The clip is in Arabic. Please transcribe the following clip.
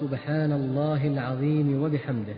سبحان الله العظيم وبحمده.